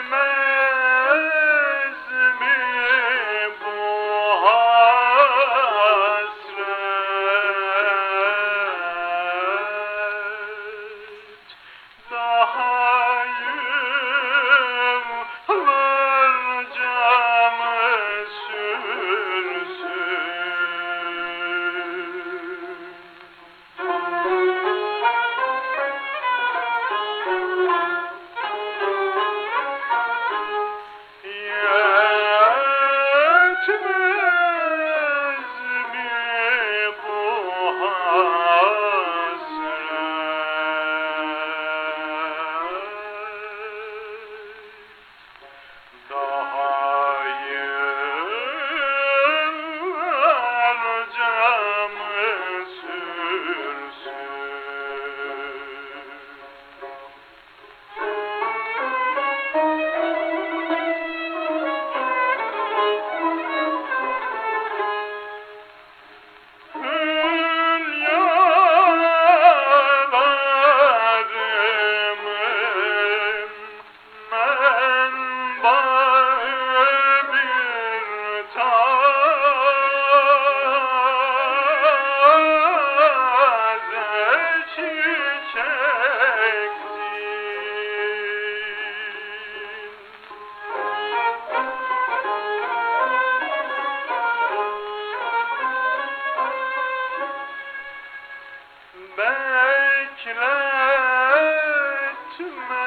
bitmez to tüme